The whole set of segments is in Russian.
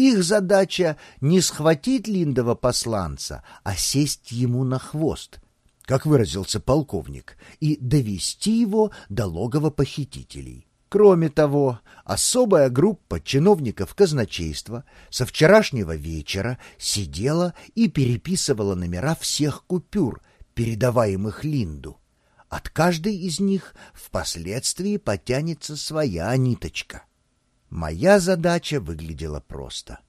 Их задача не схватить Линдова посланца, а сесть ему на хвост, как выразился полковник, и довести его до логова похитителей. Кроме того, особая группа чиновников казначейства со вчерашнего вечера сидела и переписывала номера всех купюр, передаваемых Линду. От каждой из них впоследствии потянется своя ниточка. Моя задача выглядела просто.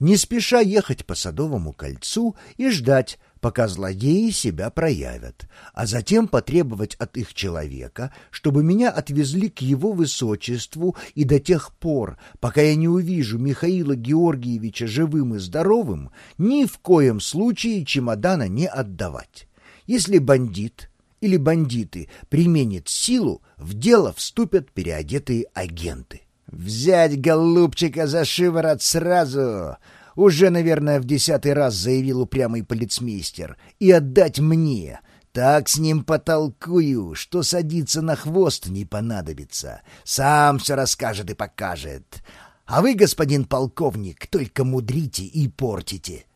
Не спеша ехать по Садовому кольцу и ждать, пока злодеи себя проявят, а затем потребовать от их человека, чтобы меня отвезли к его высочеству и до тех пор, пока я не увижу Михаила Георгиевича живым и здоровым, ни в коем случае чемодана не отдавать. Если бандит или бандиты применят силу, в дело вступят переодетые агенты. «Взять голубчика за шиворот сразу!» Уже, наверное, в десятый раз заявил упрямый полицмейстер. «И отдать мне!» Так с ним потолкую, что садиться на хвост не понадобится. Сам все расскажет и покажет. А вы, господин полковник, только мудрите и портите.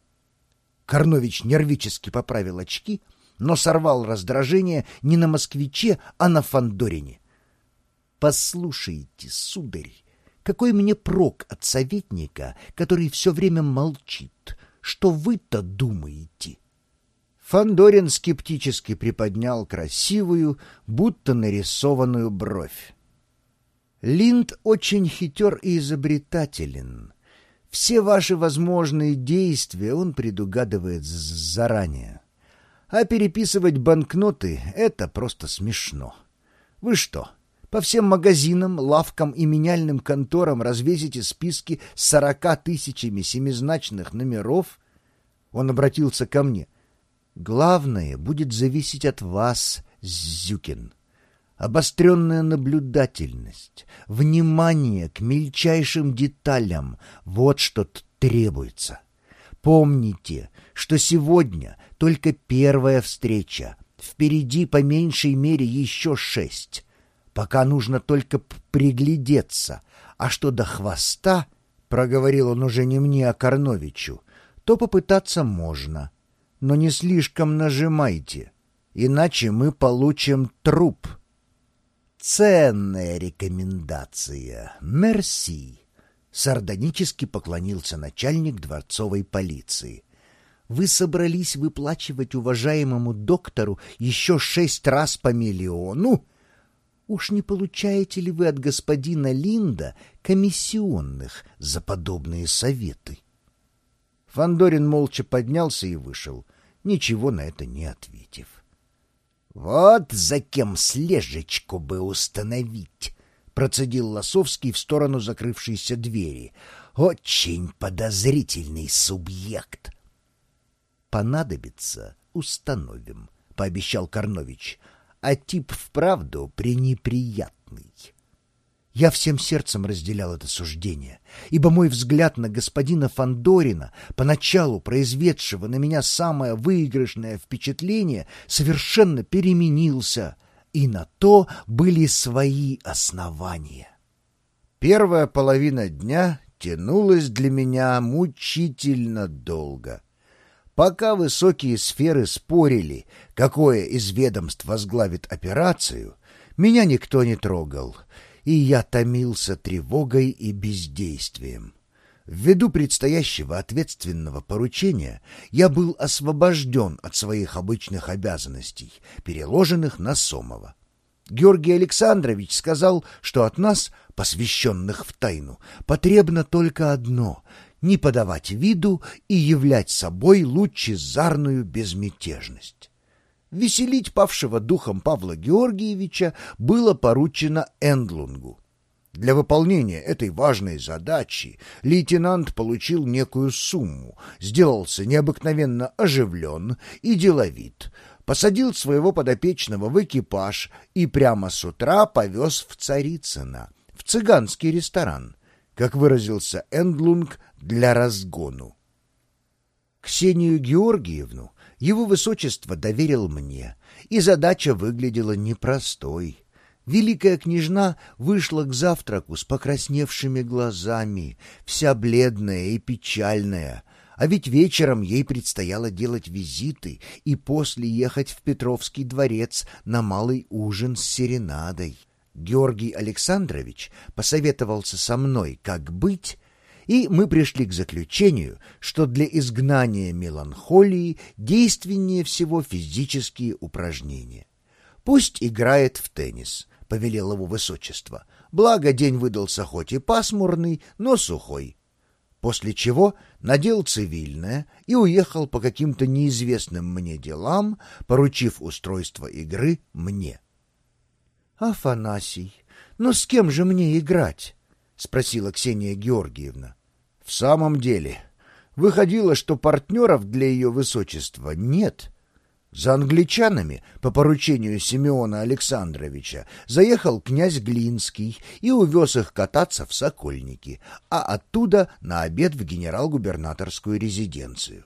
Корнович нервически поправил очки, но сорвал раздражение не на москвиче, а на Фандорине. «Послушайте, сударь, какой мне прок от советника, который все время молчит? Что вы-то думаете?» Фандорин скептически приподнял красивую, будто нарисованную бровь. Линд очень хитер и изобретателен. Все ваши возможные действия он предугадывает заранее. А переписывать банкноты — это просто смешно. Вы что, по всем магазинам, лавкам и меняльным конторам развесите списки с сорока тысячами семизначных номеров. Он обратился ко мне. Главное будет зависеть от вас, Зюкин. Обостренная наблюдательность, внимание к мельчайшим деталям — вот что требуется. Помните, что сегодня только первая встреча, впереди по меньшей мере еще шесть. Пока нужно только приглядеться. А что до хвоста, — проговорил он уже не мне, а Корновичу, — то попытаться можно. Но не слишком нажимайте, иначе мы получим труп. Ценная рекомендация. Мерси. Сардонически поклонился начальник дворцовой полиции. Вы собрались выплачивать уважаемому доктору еще шесть раз по миллиону? Уж не получаете ли вы от господина Линда комиссионных за подобные советы? Фандорин молча поднялся и вышел, ничего на это не ответив. «Вот за кем слежечку бы установить!» — процедил Лосовский в сторону закрывшейся двери. «Очень подозрительный субъект!» «Понадобится — установим», — пообещал Корнович а тип вправду пренеприятный. Я всем сердцем разделял это суждение, ибо мой взгляд на господина Фандорина, поначалу произведшего на меня самое выигрышное впечатление, совершенно переменился, и на то были свои основания. Первая половина дня тянулась для меня мучительно долго. Пока высокие сферы спорили, какое из ведомств возглавит операцию, меня никто не трогал, и я томился тревогой и бездействием. Ввиду предстоящего ответственного поручения я был освобожден от своих обычных обязанностей, переложенных на Сомова. Георгий Александрович сказал, что от нас, посвященных в тайну, потребно только одно не подавать виду и являть собой лучезарную безмятежность. Веселить павшего духом Павла Георгиевича было поручено Эндлунгу. Для выполнения этой важной задачи лейтенант получил некую сумму, сделался необыкновенно оживлен и деловит, посадил своего подопечного в экипаж и прямо с утра повез в Царицыно, в цыганский ресторан, как выразился Эндлунг, для разгону. Ксению Георгиевну его высочество доверил мне, и задача выглядела непростой. Великая княжна вышла к завтраку с покрасневшими глазами, вся бледная и печальная, а ведь вечером ей предстояло делать визиты и после ехать в Петровский дворец на малый ужин с серенадой. Георгий Александрович посоветовался со мной, как быть, и мы пришли к заключению, что для изгнания меланхолии действеннее всего физические упражнения. Пусть играет в теннис, — повелел его высочество. Благо день выдался хоть и пасмурный, но сухой. После чего надел цивильное и уехал по каким-то неизвестным мне делам, поручив устройство игры мне. — Афанасий, ну с кем же мне играть? — спросила Ксения Георгиевна. — В самом деле, выходило, что партнеров для ее высочества нет — за англичанами по поручению Симеона Александровича заехал князь Глинский и увез их кататься в Сокольники, а оттуда на обед в генерал-губернаторскую резиденцию.